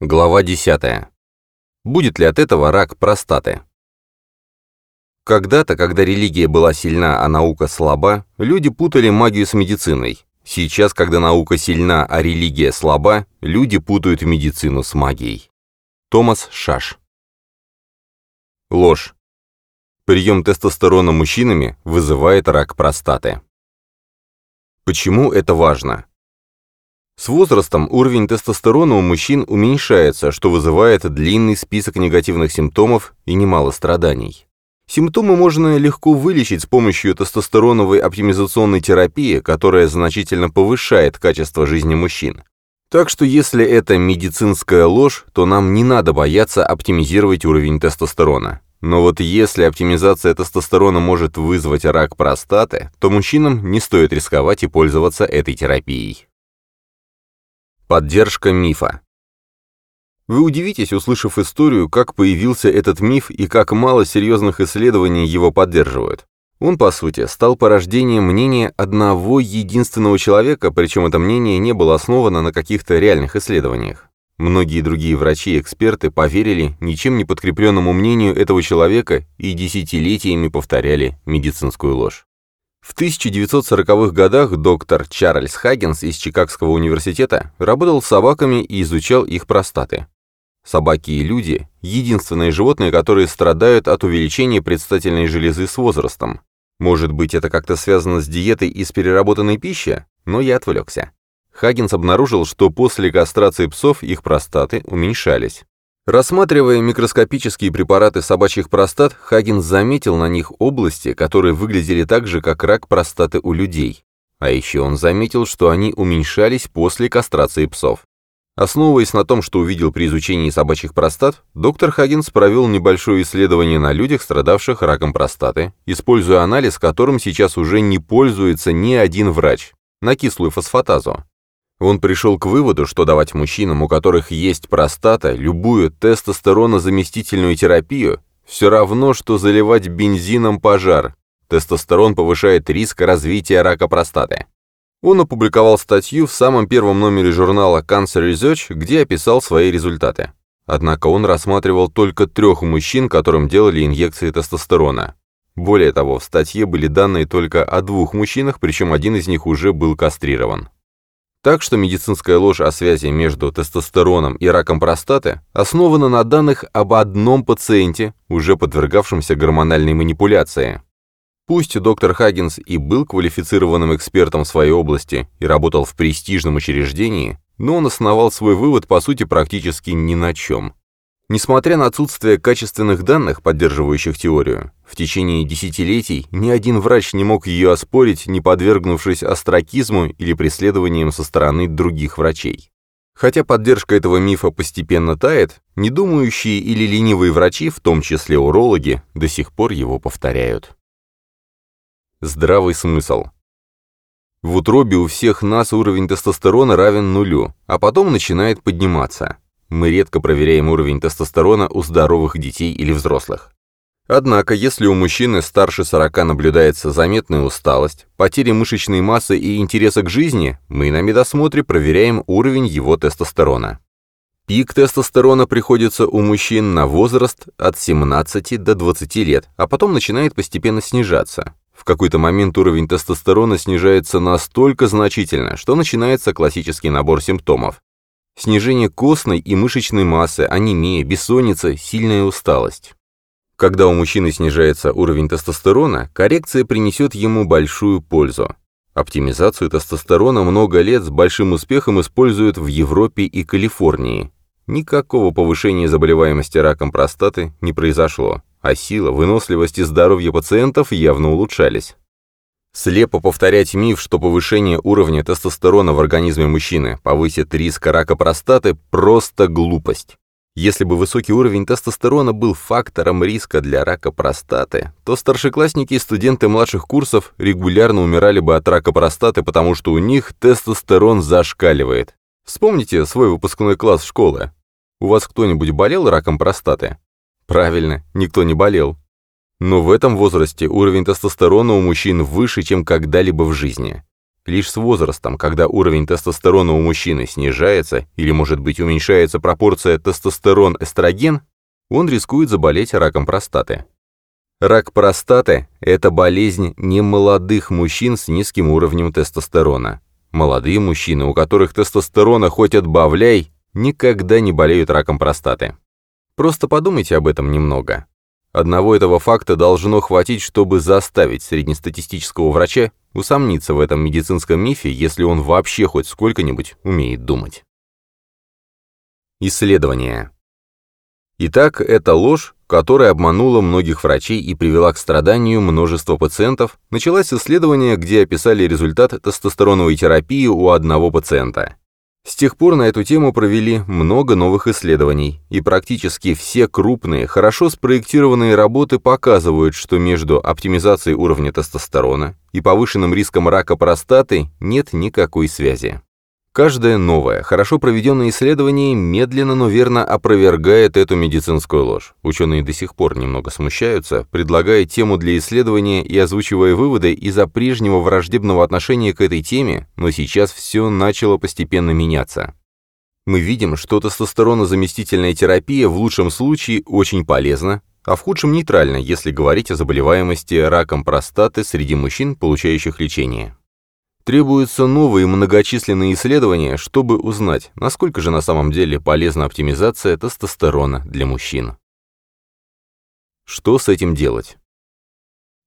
Глава 10. Будет ли от этого рак простаты? Когда-то, когда религия была сильна, а наука слаба, люди путали магию с медициной. Сейчас, когда наука сильна, а религия слаба, люди путают медицину с магией. Томас Шаш. Ложь. Прием тестостерона мужчинами вызывает рак простаты. Почему это важно? С возрастом уровень тестостерона у мужчин уменьшается, что вызывает длинный список негативных симптомов и немало страданий. Симптомы можно легко вылечить с помощью тестостероновой оптимизационной терапии, которая значительно повышает качество жизни мужчин. Так что если это медицинская ложь, то нам не надо бояться оптимизировать уровень тестостерона. Но вот если оптимизация тестостерона может вызвать рак простаты, то мужчинам не стоит рисковать и пользоваться этой терапией. Поддержка мифа. Вы удивитесь, услышав историю, как появился этот миф и как мало серьезных исследований его поддерживают. Он, по сути, стал порождением мнения одного единственного человека, причем это мнение не было основано на каких-то реальных исследованиях. Многие другие врачи и эксперты поверили ничем не подкрепленному мнению этого человека и десятилетиями повторяли медицинскую ложь. В 1940-х годах доктор Чарльз Хаггинс из Чикагского университета работал с собаками и изучал их простаты. Собаки и люди – единственные животные, которые страдают от увеличения предстательной железы с возрастом. Может быть, это как-то связано с диетой из переработанной пищи? Но я отвлекся. Хаггинс обнаружил, что после кастрации псов их простаты уменьшались. Рассматривая микроскопические препараты собачьих простат, Хаггинс заметил на них области, которые выглядели так же, как рак простаты у людей. А еще он заметил, что они уменьшались после кастрации псов. Основываясь на том, что увидел при изучении собачьих простат, доктор Хаггинс провел небольшое исследование на людях, страдавших раком простаты, используя анализ, которым сейчас уже не пользуется ни один врач, на кислую фосфатазу. Он пришел к выводу, что давать мужчинам, у которых есть простата, любую тестостеронозаместительную терапию, все равно, что заливать бензином пожар. Тестостерон повышает риск развития рака простаты. Он опубликовал статью в самом первом номере журнала Cancer Research, где описал свои результаты. Однако он рассматривал только трех мужчин, которым делали инъекции тестостерона. Более того, в статье были данные только о двух мужчинах, причем один из них уже был кастрирован. Так что медицинская ложь о связи между тестостероном и раком простаты основана на данных об одном пациенте, уже подвергавшемся гормональной манипуляции. Пусть доктор Хаггинс и был квалифицированным экспертом в своей области и работал в престижном учреждении, но он основал свой вывод, по сути, практически ни на чем. Несмотря на отсутствие качественных данных, поддерживающих теорию, в течение десятилетий ни один врач не мог ее оспорить, не подвергнувшись астракизму или преследованиям со стороны других врачей. Хотя поддержка этого мифа постепенно тает, недумающие или ленивые врачи, в том числе урологи, до сих пор его повторяют. Здравый смысл. В утробе у всех нас уровень тестостерона равен нулю, а потом начинает подниматься. Мы редко проверяем уровень тестостерона у здоровых детей или взрослых. Однако, если у мужчины старше 40 наблюдается заметная усталость, потеря мышечной массы и интереса к жизни, мы на медосмотре проверяем уровень его тестостерона. Пик тестостерона приходится у мужчин на возраст от 17 до 20 лет, а потом начинает постепенно снижаться. В какой-то момент уровень тестостерона снижается настолько значительно, что начинается классический набор симптомов. Снижение костной и мышечной массы, анемия, бессонница, сильная усталость. Когда у мужчины снижается уровень тестостерона, коррекция принесет ему большую пользу. Оптимизацию тестостерона много лет с большим успехом используют в Европе и Калифорнии. Никакого повышения заболеваемости раком простаты не произошло, а сила, выносливость и здоровье пациентов явно улучшались. Слепо повторять миф, что повышение уровня тестостерона в организме мужчины повысит риск рака простаты – просто глупость. Если бы высокий уровень тестостерона был фактором риска для рака простаты, то старшеклассники и студенты младших курсов регулярно умирали бы от рака простаты, потому что у них тестостерон зашкаливает. Вспомните свой выпускной класс школы. У вас кто-нибудь болел раком простаты? Правильно, никто не болел. Но в этом возрасте уровень тестостерона у мужчин выше, чем когда-либо в жизни. Лишь с возрастом, когда уровень тестостерона у мужчины снижается или, может быть, уменьшается пропорция тестостерон-эстроген, он рискует заболеть раком простаты. Рак простаты – это болезнь немолодых мужчин с низким уровнем тестостерона. Молодые мужчины, у которых тестостерона хоть отбавляй, никогда не болеют раком простаты. Просто подумайте об этом немного. Одного этого факта должно хватить, чтобы заставить среднестатистического врача усомниться в этом медицинском мифе, если он вообще хоть сколько-нибудь умеет думать. Исследования. Итак, это ложь, которая обманула многих врачей и привела к страданию множества пациентов, началось исследование, где описали результат тестостероновой терапии у одного пациента. С тех пор на эту тему провели много новых исследований, и практически все крупные, хорошо спроектированные работы показывают, что между оптимизацией уровня тестостерона и повышенным риском рака простаты нет никакой связи. Каждое новое, хорошо проведенное исследование медленно, но верно опровергает эту медицинскую ложь. Ученые до сих пор немного смущаются, предлагая тему для исследования и озвучивая выводы из-за прежнего враждебного отношения к этой теме, но сейчас все начало постепенно меняться. Мы видим, что тестостеронозаместительная терапия в лучшем случае очень полезна, а в худшем нейтральна, если говорить о заболеваемости раком простаты среди мужчин, получающих лечение. Требуются новые многочисленные исследования, чтобы узнать, насколько же на самом деле полезна оптимизация тестостерона для мужчин. Что с этим делать?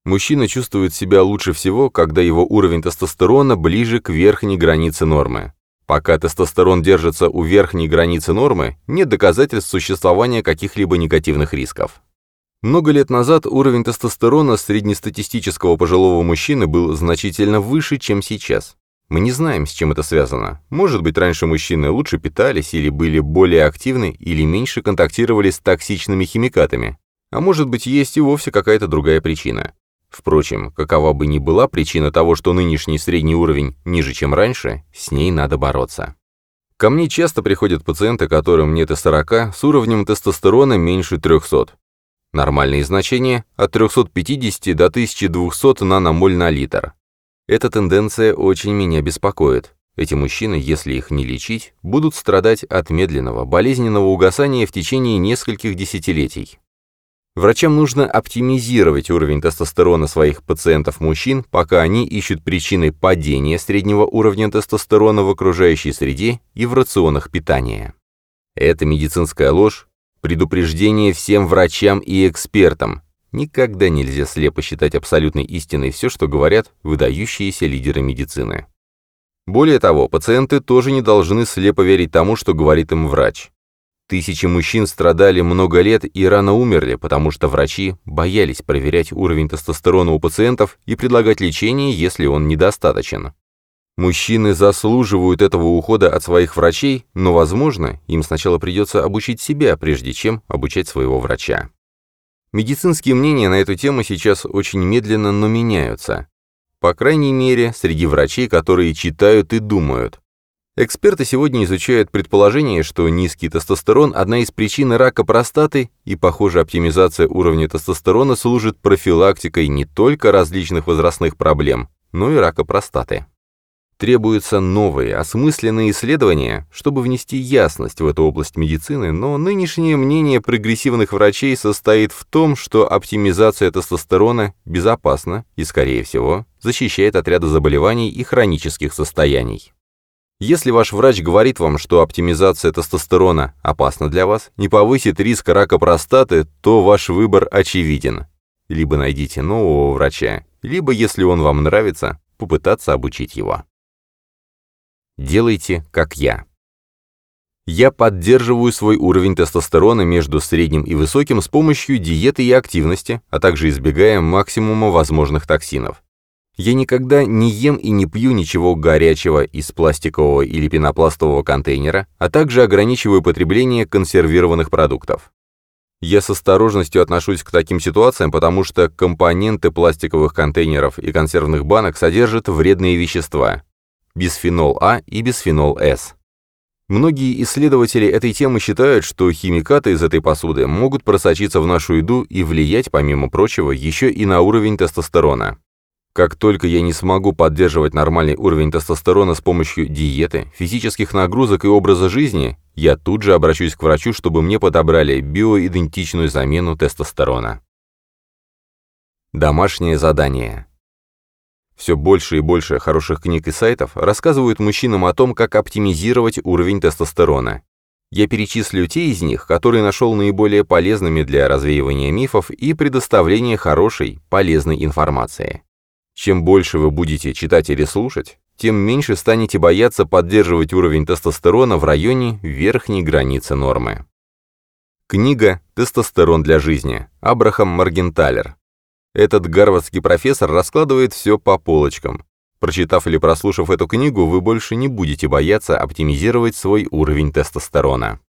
Мужчина чувствует себя лучше всего, когда его уровень тестостерона ближе к верхней границе нормы. Пока тестостерон держится у верхней границы нормы, нет доказательств существования каких-либо негативных рисков. Много лет назад уровень тестостерона среднестатистического пожилого мужчины был значительно выше, чем сейчас. Мы не знаем, с чем это связано. Может быть, раньше мужчины лучше питались или были более активны, или меньше контактировали с токсичными химикатами. А может быть, есть и вовсе какая-то другая причина. Впрочем, какова бы ни была причина того, что нынешний средний уровень ниже, чем раньше, с ней надо бороться. Ко мне часто приходят пациенты, которым нет и 40, с уровнем тестостерона меньше 300. Нормальные значения – от 350 до 1200 наномоль на литр. Эта тенденция очень меня беспокоит. Эти мужчины, если их не лечить, будут страдать от медленного, болезненного угасания в течение нескольких десятилетий. Врачам нужно оптимизировать уровень тестостерона своих пациентов-мужчин, пока они ищут причины падения среднего уровня тестостерона в окружающей среде и в рационах питания. Эта медицинская ложь Предупреждение всем врачам и экспертам. Никогда нельзя слепо считать абсолютной истиной все, что говорят выдающиеся лидеры медицины. Более того, пациенты тоже не должны слепо верить тому, что говорит им врач. Тысячи мужчин страдали много лет и рано умерли, потому что врачи боялись проверять уровень тестостерона у пациентов и предлагать лечение, если он недостаточен. Мужчины заслуживают этого ухода от своих врачей, но, возможно, им сначала придется обучить себя, прежде чем обучать своего врача. Медицинские мнения на эту тему сейчас очень медленно, но меняются. По крайней мере, среди врачей, которые читают и думают. Эксперты сегодня изучают предположение, что низкий тестостерон – одна из причин рака простаты, и, похоже, оптимизация уровня тестостерона служит профилактикой не только различных возрастных проблем, но и рака простаты. Требуются новые, осмысленные исследования, чтобы внести ясность в эту область медицины, но нынешнее мнение прогрессивных врачей состоит в том, что оптимизация тестостерона безопасна и, скорее всего, защищает от ряда заболеваний и хронических состояний. Если ваш врач говорит вам, что оптимизация тестостерона опасна для вас, не повысит риск рака простаты, то ваш выбор очевиден. Либо найдите нового врача, либо, если он вам нравится, попытаться обучить его. Делайте, как я. Я поддерживаю свой уровень тестостерона между средним и высоким с помощью диеты и активности, а также избегая максимума возможных токсинов. Я никогда не ем и не пью ничего горячего из пластикового или пенопластового контейнера, а также ограничиваю потребление консервированных продуктов. Я с осторожностью отношусь к таким ситуациям, потому что компоненты пластиковых контейнеров и консервных банок содержат вредные вещества, бисфенол А и бисфенол С. Многие исследователи этой темы считают, что химикаты из этой посуды могут просочиться в нашу еду и влиять, помимо прочего, еще и на уровень тестостерона. Как только я не смогу поддерживать нормальный уровень тестостерона с помощью диеты, физических нагрузок и образа жизни, я тут же обращусь к врачу, чтобы мне подобрали биоидентичную замену тестостерона. Домашнее задание. Все больше и больше хороших книг и сайтов рассказывают мужчинам о том, как оптимизировать уровень тестостерона. Я перечислю те из них, которые нашел наиболее полезными для развеивания мифов и предоставления хорошей, полезной информации. Чем больше вы будете читать или слушать, тем меньше станете бояться поддерживать уровень тестостерона в районе верхней границы нормы. Книга «Тестостерон для жизни» Абрахам Маргенталер. Этот гарвардский профессор раскладывает все по полочкам. Прочитав или прослушав эту книгу, вы больше не будете бояться оптимизировать свой уровень тестостерона.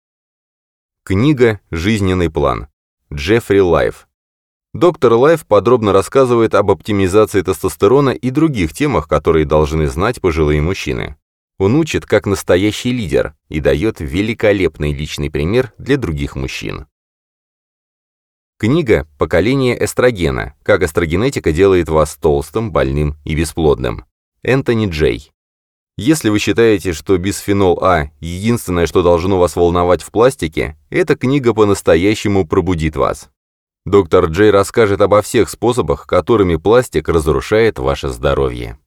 Книга «Жизненный план». Джеффри Лайф. Доктор Лайф подробно рассказывает об оптимизации тестостерона и других темах, которые должны знать пожилые мужчины. Он учит как настоящий лидер и дает великолепный личный пример для других мужчин. Книга «Поколение эстрогена. Как эстрогенетика делает вас толстым, больным и бесплодным». Энтони Джей. Если вы считаете, что бисфенол А – единственное, что должно вас волновать в пластике, эта книга по-настоящему пробудит вас. Доктор Джей расскажет обо всех способах, которыми пластик разрушает ваше здоровье.